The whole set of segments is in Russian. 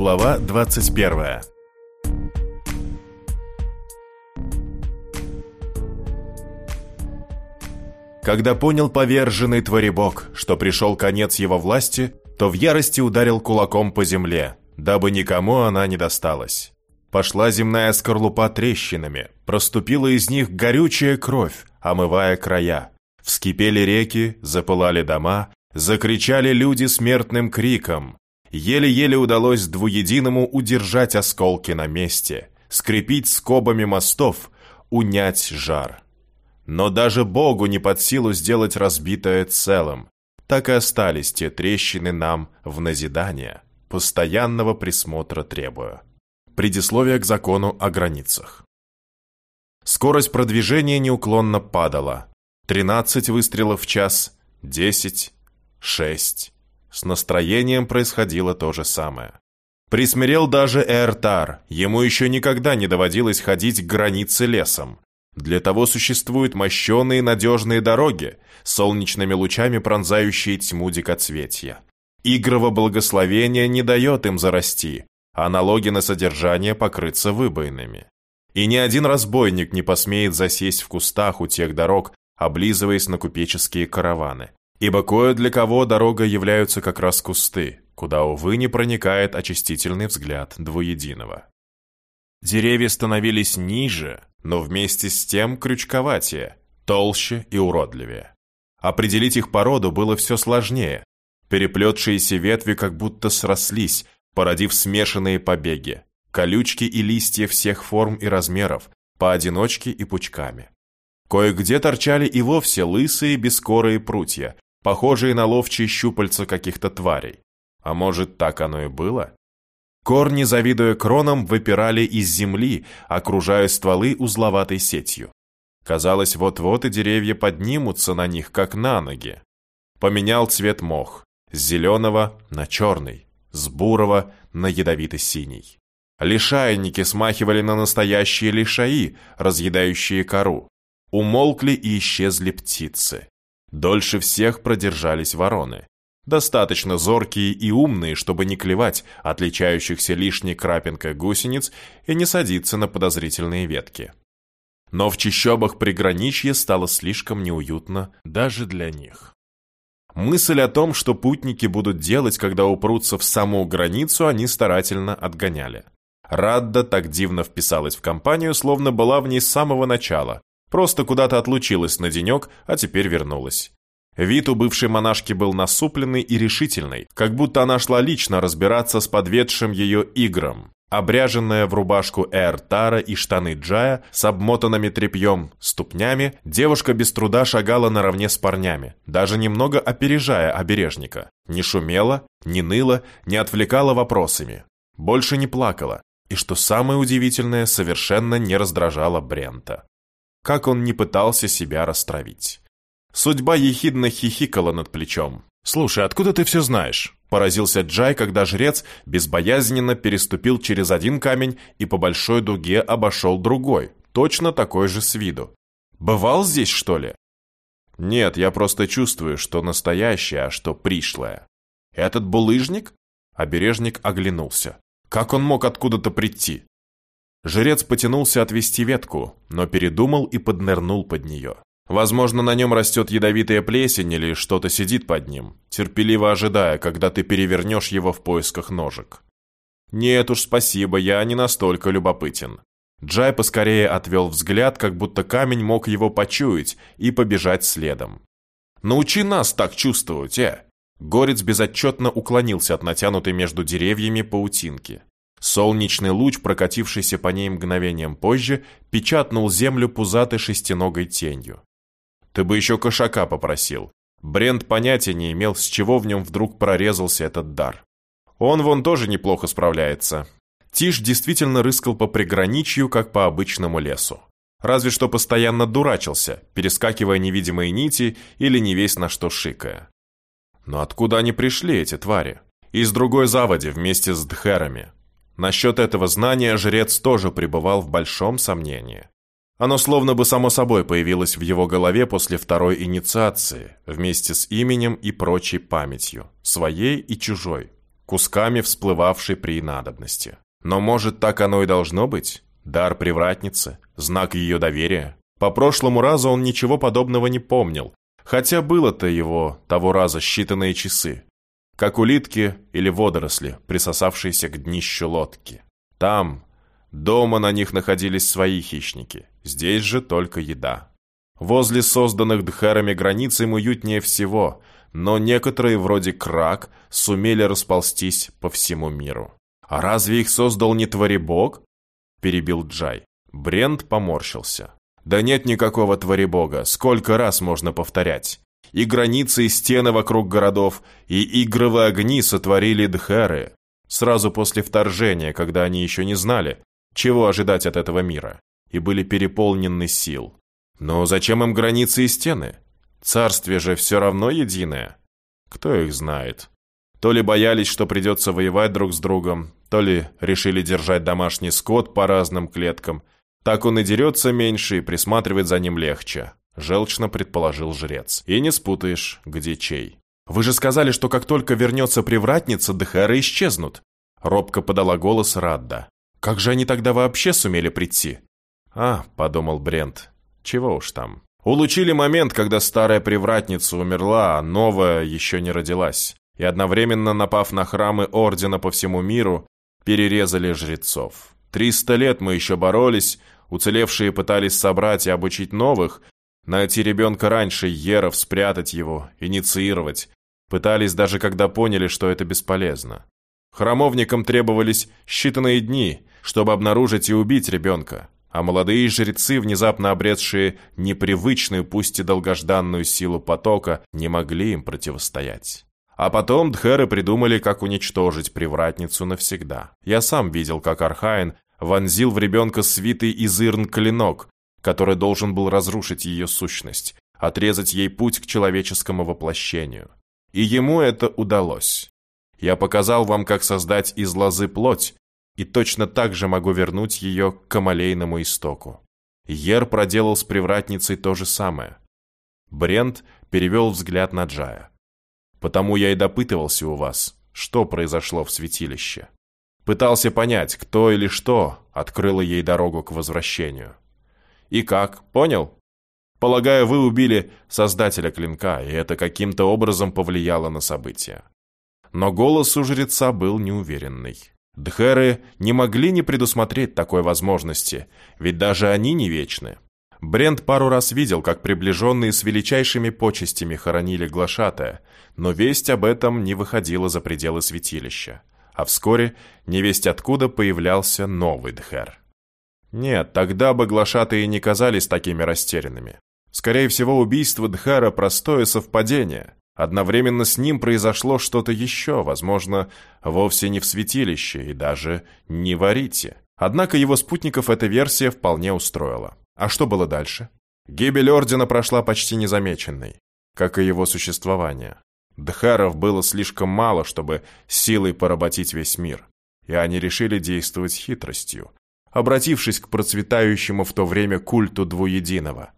Глава 21 Когда понял поверженный Творебок, что пришел конец его власти, то в ярости ударил кулаком по земле, дабы никому она не досталась. Пошла земная скорлупа трещинами, проступила из них горючая кровь, омывая края. Вскипели реки, запылали дома, закричали люди смертным криком. Еле-еле удалось двуединому удержать осколки на месте, скрепить скобами мостов, унять жар. Но даже Богу не под силу сделать разбитое целым. Так и остались те трещины нам в назидание, постоянного присмотра требуя. Предисловие к закону о границах. Скорость продвижения неуклонно падала. 13 выстрелов в час, 10, 6. С настроением происходило то же самое. Присмирел даже Эртар, ему еще никогда не доводилось ходить к границе лесом. Для того существуют мощеные надежные дороги, солнечными лучами пронзающие тьму дикоцветья. Игрово благословение не дает им зарасти, а налоги на содержание покрыться выбоинами. И ни один разбойник не посмеет засесть в кустах у тех дорог, облизываясь на купеческие караваны. Ибо кое для кого дорога являются как раз кусты, куда, увы, не проникает очистительный взгляд двуединого. Деревья становились ниже, но вместе с тем крючковатее, толще и уродливее. Определить их породу было все сложнее. Переплетшиеся ветви как будто срослись, породив смешанные побеги, колючки и листья всех форм и размеров, поодиночке и пучками. Кое-где торчали и вовсе лысые бескорые прутья, похожие на ловчие щупальца каких-то тварей. А может, так оно и было? Корни, завидуя кронам, выпирали из земли, окружая стволы узловатой сетью. Казалось, вот-вот и деревья поднимутся на них, как на ноги. Поменял цвет мох, с зеленого на черный, с бурого на ядовито-синий. Лишайники смахивали на настоящие лишаи, разъедающие кору. Умолкли и исчезли птицы. Дольше всех продержались вороны. Достаточно зоркие и умные, чтобы не клевать отличающихся лишней крапинкой гусениц и не садиться на подозрительные ветки. Но в чащобах приграничья стало слишком неуютно даже для них. Мысль о том, что путники будут делать, когда упрутся в саму границу, они старательно отгоняли. Радда так дивно вписалась в компанию, словно была в ней с самого начала. Просто куда-то отлучилась на денек, а теперь вернулась. Вид у бывшей монашки был насупленный и решительный, как будто она шла лично разбираться с подведшим ее игром. Обряженная в рубашку Эр-Тара и штаны Джая с обмотанными тряпьем ступнями, девушка без труда шагала наравне с парнями, даже немного опережая обережника. Не шумела, не ныла, не отвлекала вопросами. Больше не плакала, и, что самое удивительное, совершенно не раздражала Брента. Как он не пытался себя растравить. Судьба ехидно хихикала над плечом. «Слушай, откуда ты все знаешь?» Поразился Джай, когда жрец безбоязненно переступил через один камень и по большой дуге обошел другой, точно такой же с виду. «Бывал здесь, что ли?» «Нет, я просто чувствую, что настоящее, а что пришлое». «Этот булыжник?» Обережник оглянулся. «Как он мог откуда-то прийти?» Жрец потянулся отвести ветку, но передумал и поднырнул под нее. Возможно, на нем растет ядовитая плесень или что-то сидит под ним, терпеливо ожидая, когда ты перевернешь его в поисках ножек. Нет уж, спасибо, я не настолько любопытен. Джай поскорее отвел взгляд, как будто камень мог его почуять и побежать следом. «Научи нас так чувствовать, э!» Горец безотчетно уклонился от натянутой между деревьями паутинки. Солнечный луч, прокатившийся по ней мгновением позже, печатнул землю пузатой шестиногой тенью. Ты бы еще кошака попросил. Брент понятия не имел, с чего в нем вдруг прорезался этот дар. Он вон тоже неплохо справляется. Тиш действительно рыскал по приграничью, как по обычному лесу. Разве что постоянно дурачился, перескакивая невидимые нити или не весь на что шикая. Но откуда они пришли, эти твари? Из другой заводи вместе с дхерами. Насчет этого знания жрец тоже пребывал в большом сомнении. Оно словно бы само собой появилось в его голове после второй инициации, вместе с именем и прочей памятью, своей и чужой. кусками всплывавшей при надобности. Но может так оно и должно быть? Дар привратницы, знак ее доверия. По прошлому разу он ничего подобного не помнил, хотя было-то его того раза считанные часы. Как улитки или водоросли, присосавшиеся к днищу лодки. Там, дома на них находились свои хищники, здесь же только еда. Возле созданных дхарами границ им уютнее всего, но некоторые, вроде крак, сумели расползтись по всему миру. «А разве их создал не Творебог?» – перебил Джай. Брент поморщился. «Да нет никакого Творебога, сколько раз можно повторять? И границы, и стены вокруг городов, и игровые огни сотворили Дхеры. Сразу после вторжения, когда они еще не знали, чего ожидать от этого мира, и были переполнены сил. Но зачем им границы и стены? Царствие же все равно единое. Кто их знает? То ли боялись, что придется воевать друг с другом, то ли решили держать домашний скот по разным клеткам. Так он и дерется меньше, и присматривать за ним легче. Желчно предположил жрец. И не спутаешь, где чей. «Вы же сказали, что как только вернется привратница, Дехары исчезнут!» Робко подала голос Радда. «Как же они тогда вообще сумели прийти?» «А», — подумал Брент, — «чего уж там». Улучили момент, когда старая привратница умерла, а новая еще не родилась. И одновременно, напав на храмы Ордена по всему миру, перерезали жрецов. Триста лет мы еще боролись, уцелевшие пытались собрать и обучить новых, Найти ребенка раньше, Еров, спрятать его, инициировать. Пытались даже когда поняли, что это бесполезно. Храмовникам требовались считанные дни, чтобы обнаружить и убить ребенка, а молодые жрецы, внезапно обретшие непривычную, пусть и долгожданную силу потока, не могли им противостоять. А потом Дхеры придумали, как уничтожить привратницу навсегда. Я сам видел, как Архаин вонзил в ребенка свитый из Ирн клинок, который должен был разрушить ее сущность, отрезать ей путь к человеческому воплощению. И ему это удалось. Я показал вам, как создать из лозы плоть, и точно так же могу вернуть ее к камалейному истоку. Ер проделал с привратницей то же самое. Брент перевел взгляд на Джая. «Потому я и допытывался у вас, что произошло в святилище. Пытался понять, кто или что открыло ей дорогу к возвращению. И как, понял? Полагаю, вы убили создателя клинка, и это каким-то образом повлияло на события. Но голос у жреца был неуверенный. Дхеры не могли не предусмотреть такой возможности, ведь даже они не вечны. Брент пару раз видел, как приближенные с величайшими почестями хоронили глашатая, но весть об этом не выходила за пределы святилища. А вскоре невесть откуда появлялся новый Дхер. Нет, тогда бы глашатые не казались такими растерянными. Скорее всего, убийство Дхара – простое совпадение. Одновременно с ним произошло что-то еще, возможно, вовсе не в святилище и даже не в Арите. Однако его спутников эта версия вполне устроила. А что было дальше? Гибель Ордена прошла почти незамеченной, как и его существование. Дхаров было слишком мало, чтобы силой поработить весь мир, и они решили действовать хитростью, обратившись к процветающему в то время культу двуединого.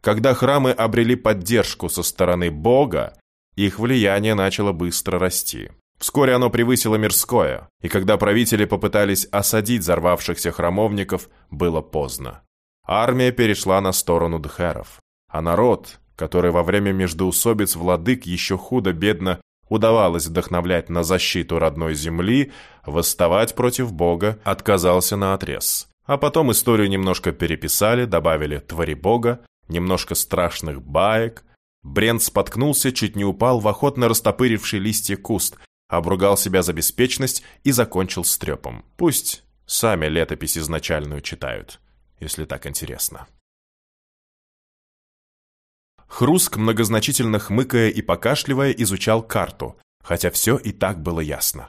Когда храмы обрели поддержку со стороны Бога, их влияние начало быстро расти. Вскоре оно превысило мирское, и когда правители попытались осадить взорвавшихся храмовников, было поздно. Армия перешла на сторону дхеров, а народ, который во время междоусобиц владык еще худо-бедно удавалось вдохновлять на защиту родной земли, восставать против Бога отказался на отрез. А потом историю немножко переписали, добавили «твори Бога», немножко страшных баек. Брент споткнулся, чуть не упал в охотно растопыривший листья куст, обругал себя за беспечность и закончил с трепом. Пусть сами летопись изначальную читают, если так интересно. Хруск, многозначительно хмыкая и покашливая, изучал карту, хотя все и так было ясно.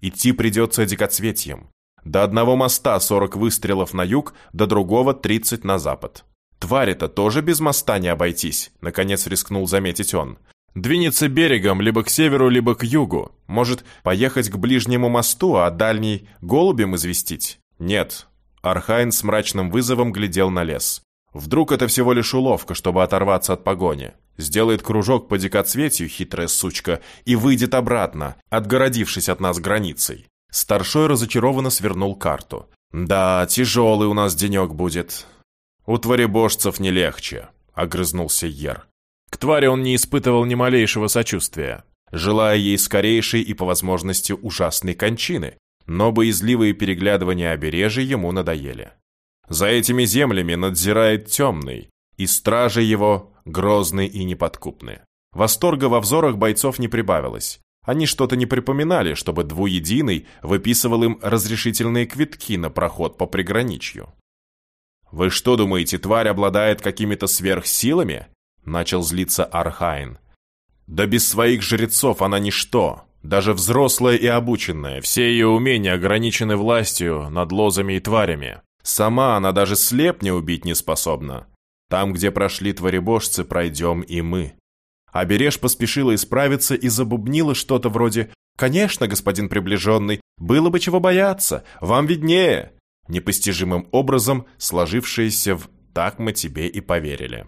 Идти придется дикоцветьем. До одного моста 40 выстрелов на юг, до другого 30 на запад. Твари-то тоже без моста не обойтись, наконец рискнул заметить он. Двинется берегом либо к северу, либо к югу. Может, поехать к ближнему мосту, а дальний голубем известить? Нет. Архайн с мрачным вызовом глядел на лес. Вдруг это всего лишь уловка, чтобы оторваться от погони. Сделает кружок по дикоцветию, хитрая сучка, и выйдет обратно, отгородившись от нас границей. Старшой разочарованно свернул карту. «Да, тяжелый у нас денек будет». «У творебожцев не легче», — огрызнулся Ер. К твари он не испытывал ни малейшего сочувствия, желая ей скорейшей и, по возможности, ужасной кончины, но боязливые переглядывания обережья ему надоели. За этими землями надзирает темный, и стражи его грозны и неподкупны. Восторга во взорах бойцов не прибавилось. Они что-то не припоминали, чтобы двуединый выписывал им разрешительные квитки на проход по приграничью. «Вы что думаете, тварь обладает какими-то сверхсилами?» Начал злиться Архайн. «Да без своих жрецов она ничто. Даже взрослая и обученная, все ее умения ограничены властью над лозами и тварями. Сама она даже слепня убить не способна. Там, где прошли творебожцы, пройдем и мы». А поспешила исправиться и забубнила что-то вроде «Конечно, господин приближенный, было бы чего бояться, вам виднее!» Непостижимым образом сложившееся в «так мы тебе и поверили».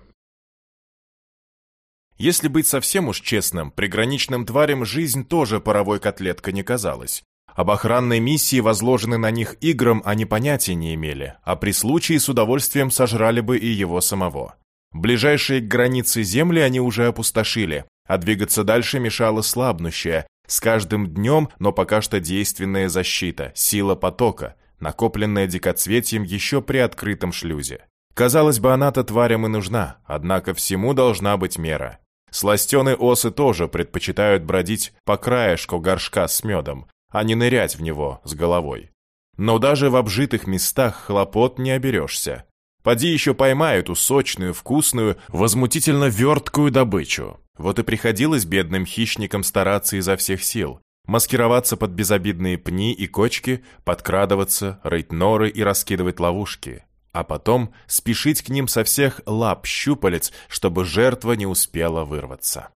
Если быть совсем уж честным, приграничным тварям жизнь тоже паровой котлеткой не казалась. Об охранной миссии, возложенной на них играм, они понятия не имели, а при случае с удовольствием сожрали бы и его самого. Ближайшие к границе земли они уже опустошили, а двигаться дальше мешала слабнущая, с каждым днем, но пока что действенная защита, сила потока, накопленная дикоцветием еще при открытом шлюзе. Казалось бы, она-то тварям и нужна, однако всему должна быть мера. Сластены осы тоже предпочитают бродить по краешку горшка с медом, а не нырять в него с головой. Но даже в обжитых местах хлопот не оберешься. Поди еще поймай эту сочную, вкусную, возмутительно верткую добычу. Вот и приходилось бедным хищникам стараться изо всех сил. Маскироваться под безобидные пни и кочки, подкрадываться, рыть норы и раскидывать ловушки а потом спешить к ним со всех лап щупалец, чтобы жертва не успела вырваться.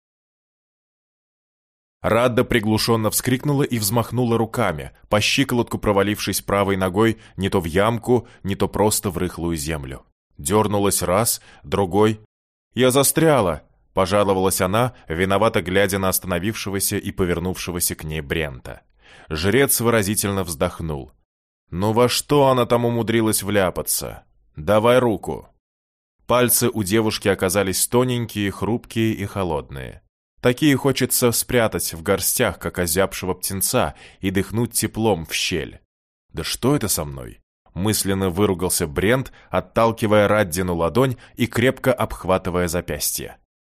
Радда приглушенно вскрикнула и взмахнула руками, по щиколотку провалившись правой ногой не то в ямку, не то просто в рыхлую землю. Дернулась раз, другой. «Я застряла!» — пожаловалась она, виновато глядя на остановившегося и повернувшегося к ней Брента. Жрец выразительно вздохнул. «Ну во что она там умудрилась вляпаться?» «Давай руку». Пальцы у девушки оказались тоненькие, хрупкие и холодные. Такие хочется спрятать в горстях, как озябшего птенца, и дыхнуть теплом в щель. «Да что это со мной?» Мысленно выругался Брент, отталкивая Раддину ладонь и крепко обхватывая запястье.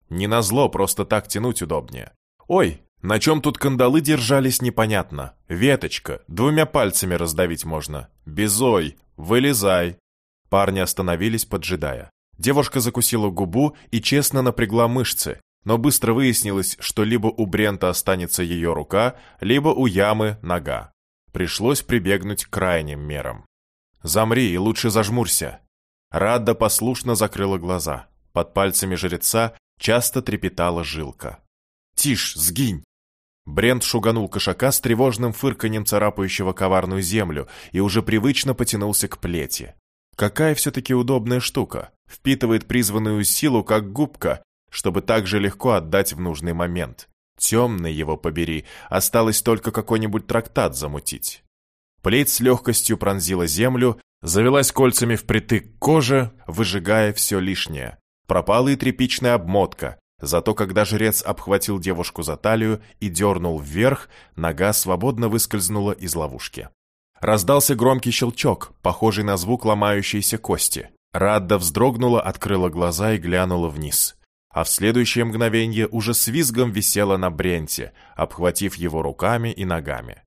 Не назло, просто так тянуть удобнее. «Ой, на чем тут кандалы держались, непонятно. Веточка, двумя пальцами раздавить можно. Безой, вылезай!» Парни остановились, поджидая. Девушка закусила губу и честно напрягла мышцы, но быстро выяснилось, что либо у Брента останется ее рука, либо у Ямы нога. Пришлось прибегнуть к крайним мерам. «Замри и лучше зажмурься». Радда послушно закрыла глаза. Под пальцами жреца часто трепетала жилка. «Тишь, сгинь!» Брент шуганул кошака с тревожным фырканьем царапающего коварную землю и уже привычно потянулся к плети. Какая все-таки удобная штука. Впитывает призванную силу, как губка, чтобы так же легко отдать в нужный момент. Темный его побери, осталось только какой-нибудь трактат замутить. Плеть с легкостью пронзила землю, завелась кольцами впритык к коже, выжигая все лишнее. Пропала и тряпичная обмотка, зато когда жрец обхватил девушку за талию и дернул вверх, нога свободно выскользнула из ловушки. Раздался громкий щелчок, похожий на звук ломающейся кости. Радда вздрогнула, открыла глаза и глянула вниз. А в следующее мгновение уже с визгом висела на Бренте, обхватив его руками и ногами.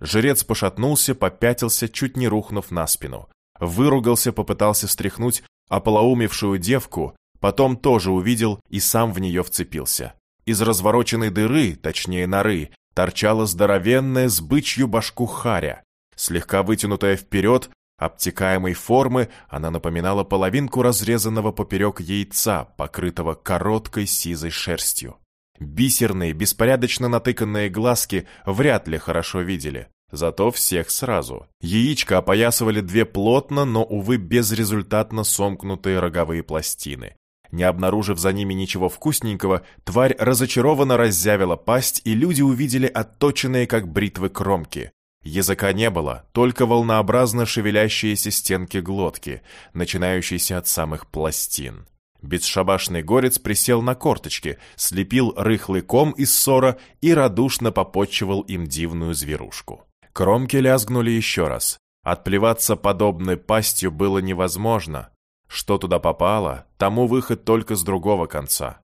Жрец пошатнулся, попятился, чуть не рухнув на спину. Выругался, попытался стряхнуть ополоумевшую девку, потом тоже увидел и сам в нее вцепился. Из развороченной дыры, точнее норы, торчала здоровенная с бычью башку харя. Слегка вытянутая вперед, обтекаемой формы, она напоминала половинку разрезанного поперек яйца, покрытого короткой сизой шерстью. Бисерные, беспорядочно натыканные глазки вряд ли хорошо видели, Зато всех сразу. Яичко опоясывали две плотно, но, увы, безрезультатно сомкнутые роговые пластины. Не обнаружив за ними ничего вкусненького, тварь разочарованно раззявила пасть, и люди увидели отточенные, как бритвы, кромки. Языка не было, только волнообразно шевелящиеся стенки глотки, начинающиеся от самых пластин. Бесшабашный горец присел на корточки, слепил рыхлый ком из ссора и радушно попотчевал им дивную зверушку. Кромки лязгнули еще раз. Отплеваться подобной пастью было невозможно. Что туда попало, тому выход только с другого конца.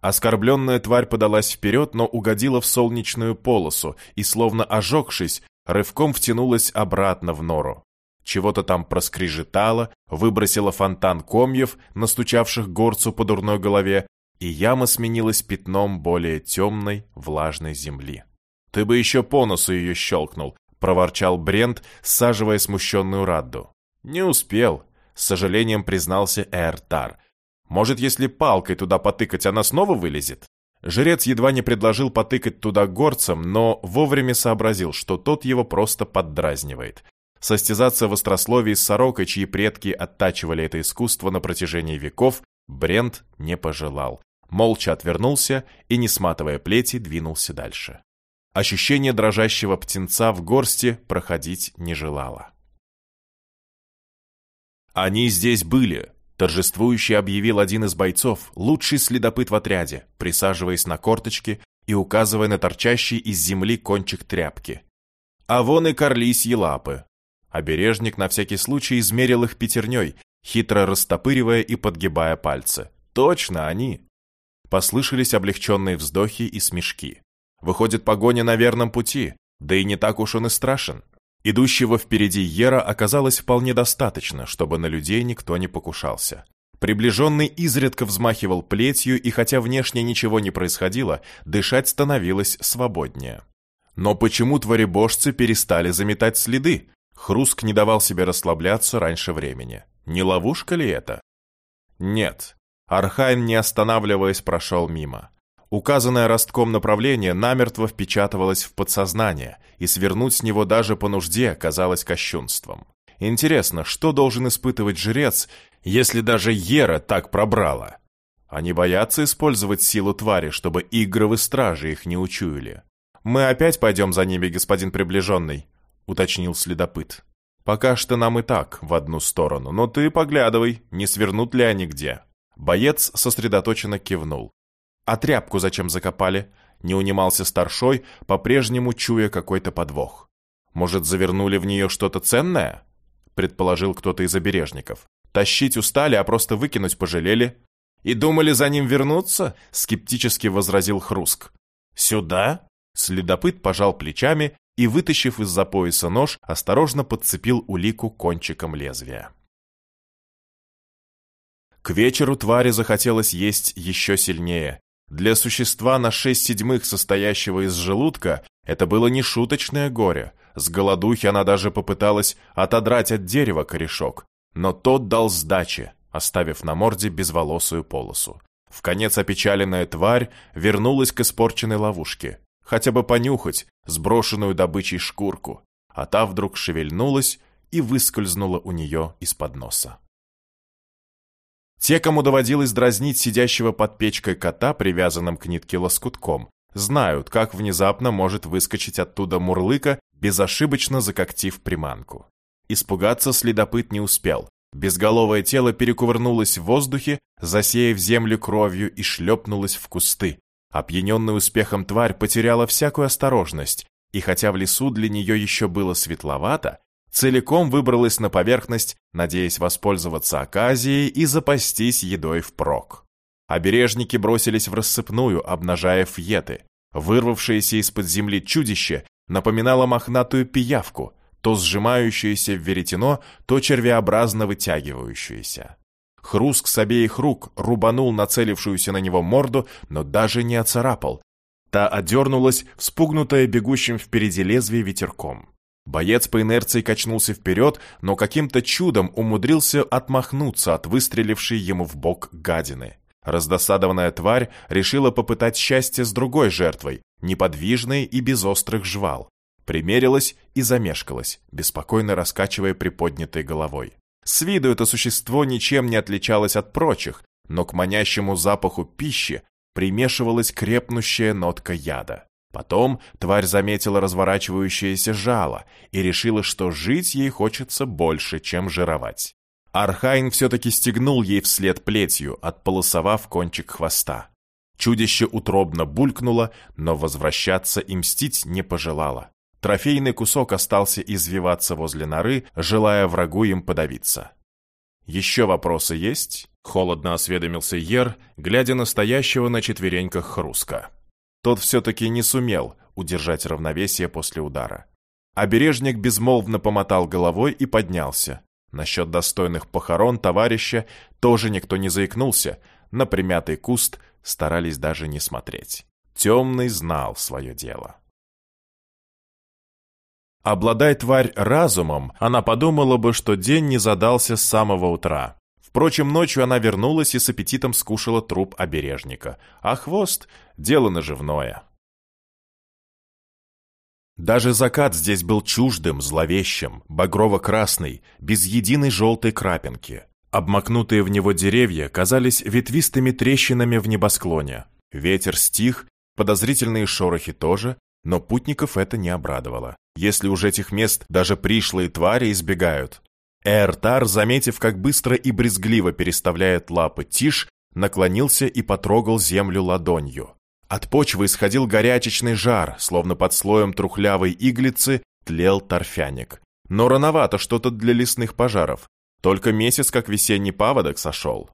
Оскорбленная тварь подалась вперед, но угодила в солнечную полосу и, словно ожегшись, рывком втянулась обратно в нору. Чего-то там проскрежетало, выбросило фонтан комьев, настучавших горцу по дурной голове, и яма сменилась пятном более темной, влажной земли. «Ты бы еще по носу ее щелкнул», — проворчал Брент, саживая смущенную Радду. «Не успел», — с сожалением признался Эртар. «Может, если палкой туда потыкать, она снова вылезет?» Жрец едва не предложил потыкать туда горцем, но вовремя сообразил, что тот его просто поддразнивает. Состязаться в острословии с сорокой, чьи предки оттачивали это искусство на протяжении веков, Брент не пожелал. Молча отвернулся и, не сматывая плети, двинулся дальше. Ощущение дрожащего птенца в горсти проходить не желало. «Они здесь были», — торжествующе объявил один из бойцов, лучший следопыт в отряде, присаживаясь на корточки и указывая на торчащий из земли кончик тряпки. «А вон и карлисьи лапы». Обережник на всякий случай измерил их пятерней, хитро растопыривая и подгибая пальцы. «Точно они!» Послышались облегченные вздохи и смешки. Выходит, погоня на верном пути, да и не так уж он и страшен. Идущего впереди Ера оказалось вполне достаточно, чтобы на людей никто не покушался. Приближенный изредка взмахивал плетью, и хотя внешне ничего не происходило, дышать становилось свободнее. Но почему творебожцы перестали заметать следы? Хруск не давал себе расслабляться раньше времени. Не ловушка ли это? Нет. Архайн, не останавливаясь, прошел мимо. Указанное ростком направление намертво впечатывалось в подсознание, и свернуть с него даже по нужде казалось кощунством. Интересно, что должен испытывать жрец, если даже Ера так пробрала? Они боятся использовать силу твари, чтобы игровы стражи их не учуяли. «Мы опять пойдем за ними, господин приближенный», — уточнил следопыт. «Пока что нам и так в одну сторону, но ты поглядывай, не свернут ли они где». Боец сосредоточенно кивнул. «А тряпку зачем закопали?» Не унимался старшой, по-прежнему чуя какой-то подвох. «Может, завернули в нее что-то ценное?» Предположил кто-то из обережников. «Тащить устали, а просто выкинуть пожалели». «И думали за ним вернуться?» Скептически возразил Хруск. «Сюда?» Следопыт пожал плечами и, вытащив из-за пояса нож, осторожно подцепил улику кончиком лезвия. К вечеру твари захотелось есть еще сильнее, для существа на шесть седьмых, состоящего из желудка, это было не шуточное горе. С голодухи она даже попыталась отодрать от дерева корешок, но тот дал сдачи, оставив на морде безволосую полосу. В конец опечаленная тварь вернулась к испорченной ловушке. Хотя бы понюхать сброшенную добычей шкурку, а та вдруг шевельнулась и выскользнула у нее из-под носа. Те, кому доводилось дразнить сидящего под печкой кота, привязанным к нитке лоскутком, знают, как внезапно может выскочить оттуда мурлыка, безошибочно закоктив приманку. Испугаться следопыт не успел. Безголовое тело перекувырнулось в воздухе, засеяв землю кровью и шлепнулось в кусты. Опьяненный успехом тварь потеряла всякую осторожность, и хотя в лесу для нее еще было светловато, целиком выбралась на поверхность, надеясь воспользоваться оказией и запастись едой впрок. Обережники бросились в рассыпную, обнажая фьеты. Вырвавшееся из-под земли чудище напоминало мохнатую пиявку, то сжимающуюся в веретено, то червеобразно вытягивающуюся. Хруск с обеих рук рубанул нацелившуюся на него морду, но даже не оцарапал. Та одернулась, вспугнутая бегущим впереди лезвие ветерком. Боец по инерции качнулся вперед, но каким-то чудом умудрился отмахнуться от выстрелившей ему в бок гадины. Раздосадованная тварь решила попытать счастье с другой жертвой, неподвижной и без острых жвал. Примерилась и замешкалась, беспокойно раскачивая приподнятой головой. С виду это существо ничем не отличалось от прочих, но к манящему запаху пищи примешивалась крепнущая нотка яда. Потом тварь заметила разворачивающееся жало и решила, что жить ей хочется больше, чем жировать. Архайн все-таки стегнул ей вслед плетью, отполосовав кончик хвоста. Чудище утробно булькнуло, но возвращаться и мстить не пожелало. Трофейный кусок остался извиваться возле норы, желая врагу им подавиться. «Еще вопросы есть?» — холодно осведомился Ер, глядя на стоящего на четвереньках хруска. Тот все-таки не сумел удержать равновесие после удара. Обережник безмолвно помотал головой и поднялся. Насчет достойных похорон товарища тоже никто не заикнулся, на примятый куст старались даже не смотреть. Темный знал свое дело. Обладай тварь разумом, она подумала бы, что день не задался с самого утра. Впрочем, ночью она вернулась и с аппетитом скушала труп обережника, а хвост — дело наживное. Даже закат здесь был чуждым, зловещим, багрово-красный, без единой желтой крапинки. Обмакнутые в него деревья казались ветвистыми трещинами в небосклоне. Ветер стих, подозрительные шорохи тоже, но путников это не обрадовало. Если уж этих мест даже пришлые твари избегают. Эртар, заметив, как быстро и брезгливо переставляет лапы Тиш, наклонился и потрогал землю ладонью. От почвы исходил горячечный жар, словно под слоем трухлявой иглицы тлел торфяник. Но рановато что-то для лесных пожаров. Только месяц, как весенний паводок, сошел.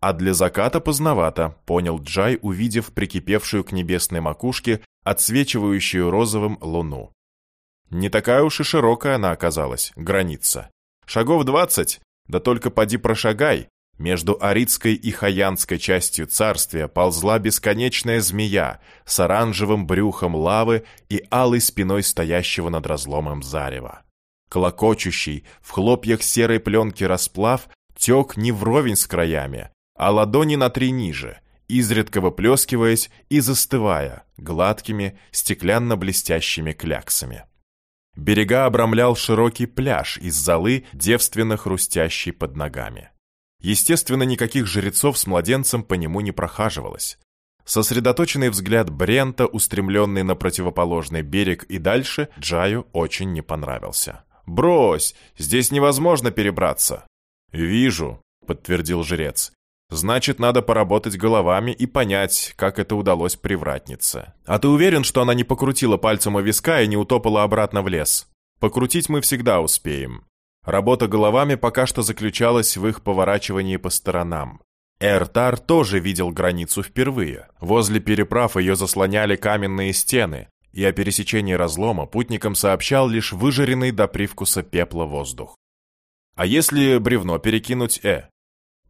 А для заката поздновато, понял Джай, увидев прикипевшую к небесной макушке отсвечивающую розовым луну. Не такая уж и широкая она оказалась, граница. Шагов двадцать, да только поди прошагай. Между аридской и хаянской частью царствия ползла бесконечная змея с оранжевым брюхом лавы и алой спиной стоящего над разломом зарева. Клокочущий, в хлопьях серой пленки расплав, тек не вровень с краями, а ладони на три ниже, изредка выплескиваясь и застывая гладкими, стеклянно-блестящими кляксами. Берега обрамлял широкий пляж из золы, девственно хрустящий под ногами. Естественно, никаких жрецов с младенцем по нему не прохаживалось. Сосредоточенный взгляд Брента, устремленный на противоположный берег и дальше, Джаю очень не понравился. «Брось! Здесь невозможно перебраться!» «Вижу», — подтвердил жрец. Значит, надо поработать головами и понять, как это удалось привратнице. А ты уверен, что она не покрутила пальцем у виска и не утопала обратно в лес? Покрутить мы всегда успеем. Работа головами пока что заключалась в их поворачивании по сторонам. Эртар тоже видел границу впервые. Возле переправ ее заслоняли каменные стены, и о пересечении разлома путникам сообщал лишь выжаренный до привкуса пепла воздух. А если бревно перекинуть, э,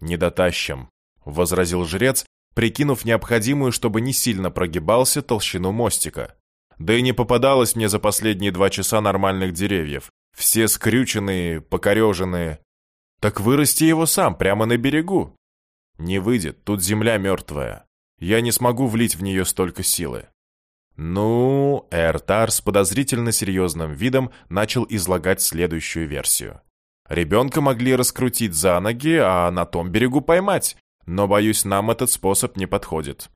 «Не дотащим», — возразил жрец, прикинув необходимую, чтобы не сильно прогибался толщину мостика. «Да и не попадалось мне за последние два часа нормальных деревьев. Все скрюченные, покореженные. Так вырасти его сам, прямо на берегу». «Не выйдет, тут земля мертвая. Я не смогу влить в нее столько силы». Ну, Эртар с подозрительно серьезным видом начал излагать следующую версию. Ребенка могли раскрутить за ноги, а на том берегу поймать. Но, боюсь, нам этот способ не подходит.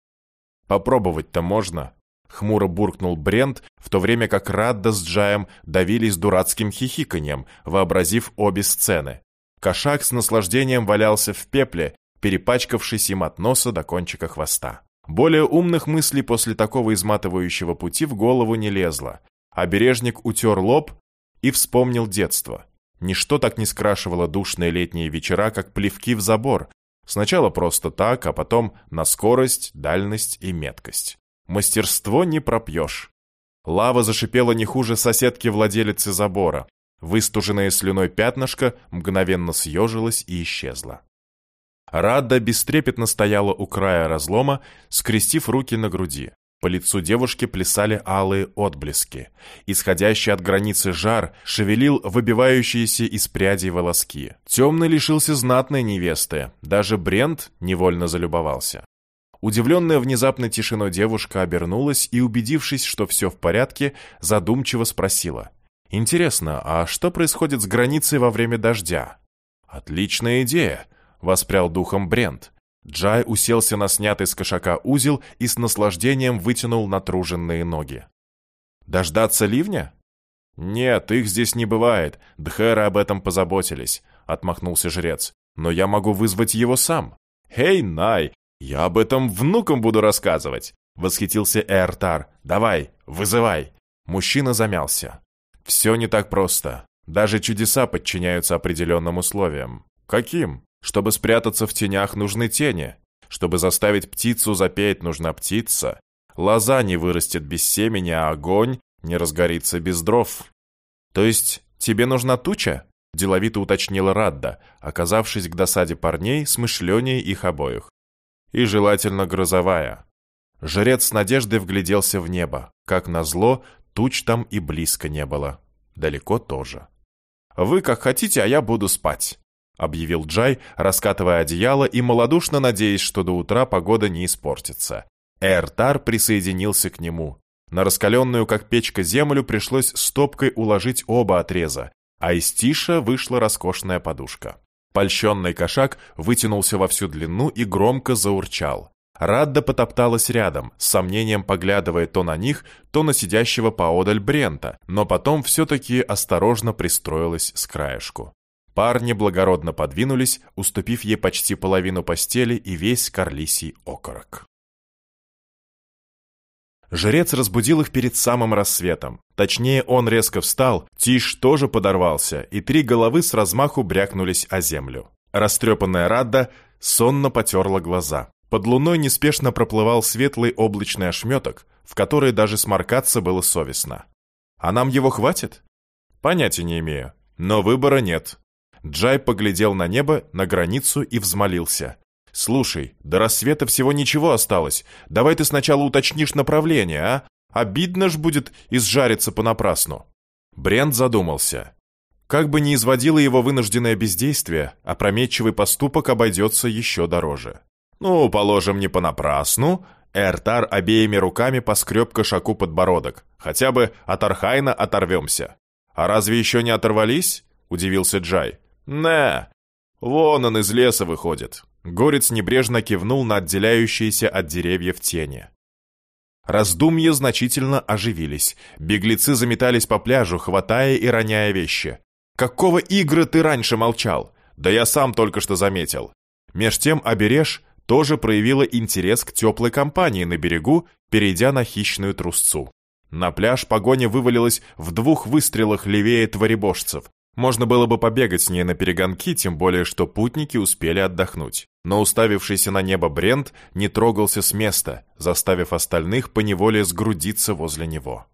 Попробовать-то можно. Хмуро буркнул Брент, в то время как Радда с Джаем давились дурацким хихиканьем, вообразив обе сцены. Кошак с наслаждением валялся в пепле, перепачкавшись им от носа до кончика хвоста. Более умных мыслей после такого изматывающего пути в голову не лезло. Обережник утер лоб и вспомнил детство. Ничто так не скрашивало душные летние вечера, как плевки в забор. Сначала просто так, а потом на скорость, дальность и меткость. Мастерство не пропьешь. Лава зашипела не хуже соседки владелицы забора. Выстуженное слюной пятнышко мгновенно съежилось и исчезло. Рада бестрепетно стояла у края разлома, скрестив руки на груди. По лицу девушки плясали алые отблески. Исходящий от границы жар шевелил выбивающиеся из прядей волоски. Темный лишился знатной невесты. Даже Брент невольно залюбовался. Удивленная внезапной тишиной девушка обернулась и, убедившись, что все в порядке, задумчиво спросила. Интересно, а что происходит с границей во время дождя? Отличная идея, воспрял духом Брент. Джай уселся на снятый с кошака узел и с наслаждением вытянул натруженные ноги. Дождаться ливня? Нет, их здесь не бывает. Дхеры об этом позаботились, отмахнулся жрец. Но я могу вызвать его сам. Эй, Най, я об этом внукам буду рассказывать, восхитился Эртар. Давай, вызывай. Мужчина замялся. Все не так просто. Даже чудеса подчиняются определенным условиям. Каким? Чтобы спрятаться в тенях, нужны тени. Чтобы заставить птицу запеть, нужна птица. Лоза не вырастет без семени, а огонь не разгорится без дров. То есть тебе нужна туча? Деловито уточнила Радда, оказавшись к досаде парней, смышленнее их обоих. И желательно грозовая. Жрец с надеждой вгляделся в небо. Как назло, туч там и близко не было. Далеко тоже. «Вы как хотите, а я буду спать», — объявил Джай, раскатывая одеяло и малодушно надеясь, что до утра погода не испортится. Эртар присоединился к нему. На раскаленную, как печка, землю пришлось стопкой уложить оба отреза, а из тиша вышла роскошная подушка. Польщенный кошак вытянулся во всю длину и громко заурчал. Радда потопталась рядом, с сомнением поглядывая то на них, то на сидящего поодаль Брента, но потом все-таки осторожно пристроилась с краешку. Парни благородно подвинулись, уступив ей почти половину постели и весь карлисий окорок. Жрец разбудил их перед самым рассветом. Точнее, он резко встал, Тиш тоже подорвался, и три головы с размаху брякнулись о землю. Растрепанная Радда сонно потерла глаза. Под луной неспешно проплывал светлый облачный ошметок, в который даже сморкаться было совестно. А нам его хватит? Понятия не имею. Но выбора нет. Джай поглядел на небо, на границу и взмолился. «Слушай, до рассвета всего ничего осталось. Давай ты сначала уточнишь направление, а? Обидно ж будет изжариться понапрасну». Брент задумался. Как бы ни изводило его вынужденное бездействие, опрометчивый поступок обойдется еще дороже. «Ну, положим, не понапрасну». Эртар обеими руками поскреб кошаку подбородок. «Хотя бы от Архайна оторвемся». «А разве еще не оторвались?» — удивился Джай. «Не, вон он из леса выходит». Горец небрежно кивнул на отделяющиеся от деревьев тени. Раздумья значительно оживились. Беглецы заметались по пляжу, хватая и роняя вещи. «Какого игры ты раньше молчал? Да я сам только что заметил». Меж тем обереж тоже проявила интерес к теплой компании на берегу, перейдя на хищную трусцу. На пляж погоня вывалилась в двух выстрелах левее творебожцев. Можно было бы побегать с ней на перегонки, тем более что путники успели отдохнуть. Но уставившийся на небо Брент не трогался с места, заставив остальных поневоле сгрудиться возле него.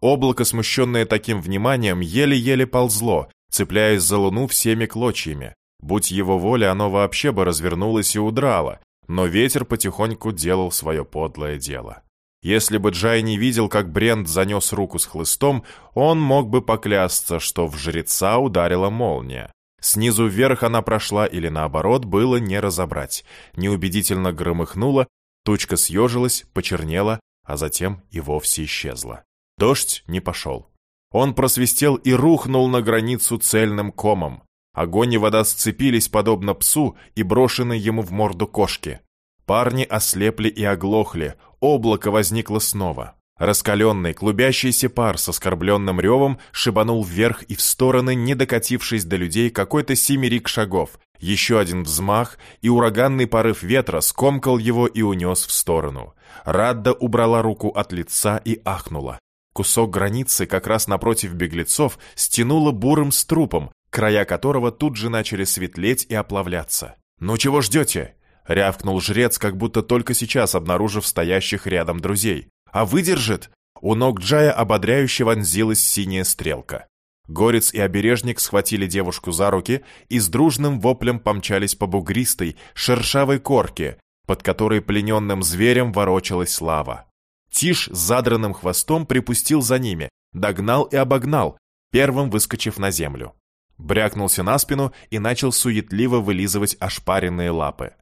Облако, смущенное таким вниманием, еле-еле ползло, цепляясь за луну всеми клочьями. Будь его воля, оно вообще бы развернулось и удрало, но ветер потихоньку делал свое подлое дело. Если бы Джай не видел, как Брент занес руку с хлыстом, он мог бы поклясться, что в жреца ударила молния. Снизу вверх она прошла или наоборот, было не разобрать. Неубедительно громыхнула, тучка съежилась, почернела, а затем и вовсе исчезла. Дождь не пошел. Он просвистел и рухнул на границу цельным комом. Огонь и вода сцепились, подобно псу и брошенной ему в морду кошки. Парни ослепли и оглохли, облако возникло снова. Раскаленный, клубящийся пар с оскорбленным ревом шибанул вверх и в стороны, не докатившись до людей какой-то семерик шагов. Еще один взмах, и ураганный порыв ветра скомкал его и унес в сторону. Радда убрала руку от лица и ахнула. Кусок границы как раз напротив беглецов стянуло бурым струпом, края которого тут же начали светлеть и оплавляться. «Ну чего ждете?» — рявкнул жрец, как будто только сейчас обнаружив стоящих рядом друзей. «А выдержит?» У ног Джая ободряюще вонзилась синяя стрелка. Горец и обережник схватили девушку за руки и с дружным воплем помчались по бугристой, шершавой корке, под которой плененным зверем ворочалась лава. Тиш с задранным хвостом припустил за ними, догнал и обогнал, первым выскочив на землю брякнулся на спину и начал суетливо вылизывать ошпаренные лапы.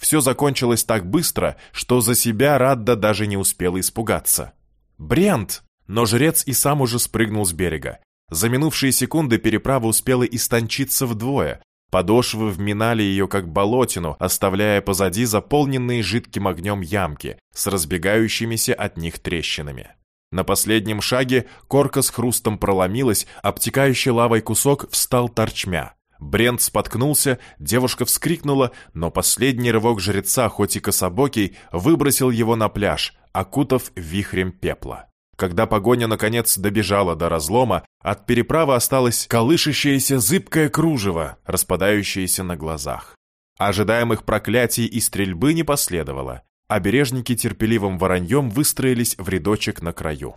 Все закончилось так быстро, что за себя Радда даже не успела испугаться. «Брент!» Но жрец и сам уже спрыгнул с берега. За минувшие секунды переправа успела истончиться вдвое. Подошвы вминали ее как болотину, оставляя позади заполненные жидким огнем ямки с разбегающимися от них трещинами. На последнем шаге корка с хрустом проломилась, обтекающий лавой кусок встал торчмя. Брент споткнулся, девушка вскрикнула, но последний рывок жреца, хоть и кособокий, выбросил его на пляж, окутав вихрем пепла. Когда погоня, наконец, добежала до разлома, от переправы осталось колышащееся зыбкое кружево, распадающееся на глазах. Ожидаемых проклятий и стрельбы не последовало. Обережники терпеливым вороньем выстроились в рядочек на краю.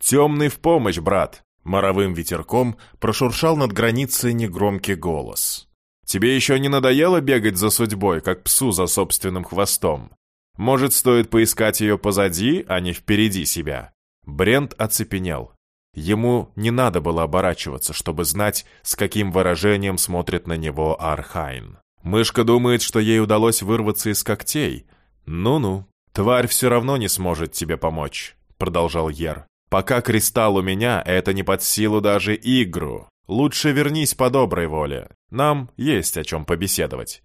«Темный в помощь, брат!» Моровым ветерком прошуршал над границей негромкий голос. «Тебе еще не надоело бегать за судьбой, как псу за собственным хвостом? Может, стоит поискать ее позади, а не впереди себя?» Брент оцепенел. Ему не надо было оборачиваться, чтобы знать, с каким выражением смотрит на него Архайн. Мышка думает, что ей удалось вырваться из когтей. «Ну-ну, тварь все равно не сможет тебе помочь», — продолжал Ер. Пока кристалл у меня, это не под силу даже игру. Лучше вернись по доброй воле. Нам есть о чем побеседовать».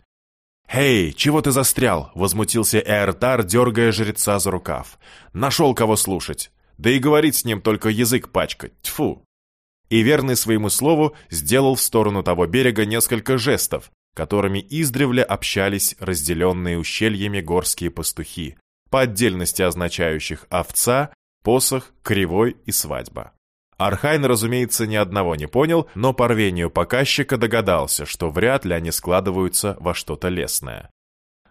«Эй, чего ты застрял?» — возмутился Эртар, дергая жреца за рукав. «Нашел кого слушать. Да и говорить с ним только язык пачкать. Тьфу!» И верный своему слову сделал в сторону того берега несколько жестов, которыми издревле общались разделенные ущельями горские пастухи, по отдельности означающих овца посох, кривой и свадьба. Архайн, разумеется, ни одного не понял, но по рвению показчика догадался, что вряд ли они складываются во что-то лесное.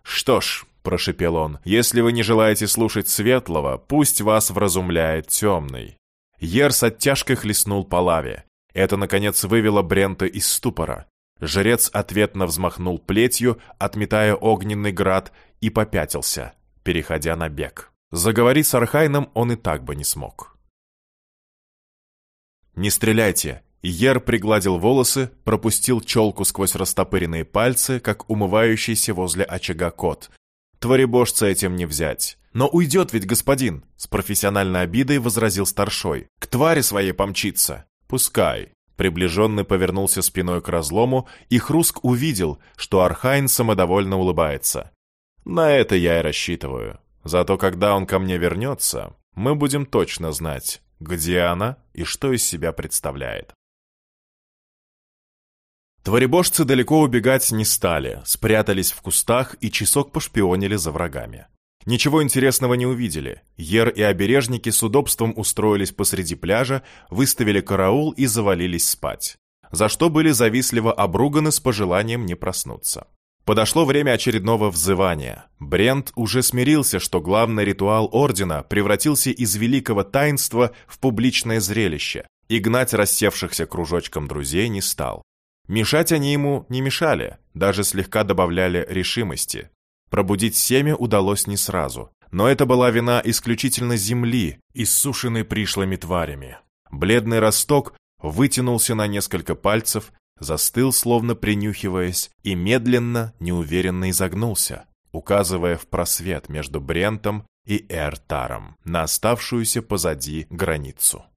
«Что ж», — прошепел он, — «если вы не желаете слушать светлого, пусть вас вразумляет темный». Ер с оттяжкой хлестнул по лаве. Это, наконец, вывело Брента из ступора. Жрец ответно взмахнул плетью, отметая огненный град, и попятился, переходя на бег. Заговорить с Архайном он и так бы не смог. «Не стреляйте!» Ер пригладил волосы, пропустил челку сквозь растопыренные пальцы, как умывающийся возле очага кот. Творебожца этим не взять. «Но уйдет ведь господин!» С профессиональной обидой возразил старшой. «К твари своей помчится!» «Пускай!» Приближенный повернулся спиной к разлому, и Хруск увидел, что Архайн самодовольно улыбается. «На это я и рассчитываю. Зато когда он ко мне вернется, мы будем точно знать, где она и что из себя представляет. Творебожцы далеко убегать не стали, спрятались в кустах и часок пошпионили за врагами. Ничего интересного не увидели. Ер и обережники с удобством устроились посреди пляжа, выставили караул и завалились спать. За что были завистливо обруганы с пожеланием не проснуться. Подошло время очередного взывания. Брент уже смирился, что главный ритуал Ордена превратился из великого таинства в публичное зрелище, и гнать рассевшихся кружочком друзей не стал. Мешать они ему не мешали, даже слегка добавляли решимости. Пробудить семя удалось не сразу, но это была вина исключительно земли, иссушенной пришлыми тварями. Бледный росток вытянулся на несколько пальцев, застыл, словно принюхиваясь, и медленно, неуверенно изогнулся, указывая в просвет между Брентом и Эртаром на оставшуюся позади границу.